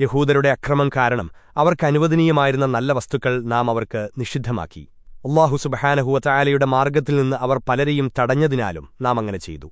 യഹൂദരുടെ അക്രമം കാരണം അവർക്കനുവദനീയമായിരുന്ന നല്ല വസ്തുക്കൾ നാം അവർക്ക് നിഷിദ്ധമാക്കി. അള്ളാഹു സുബഹാനഹുവ ചായാലയുടെ മാർഗത്തിൽ നിന്ന് അവർ പലരെയും തടഞ്ഞതിനാലും നാം അങ്ങനെ ചെയ്തു.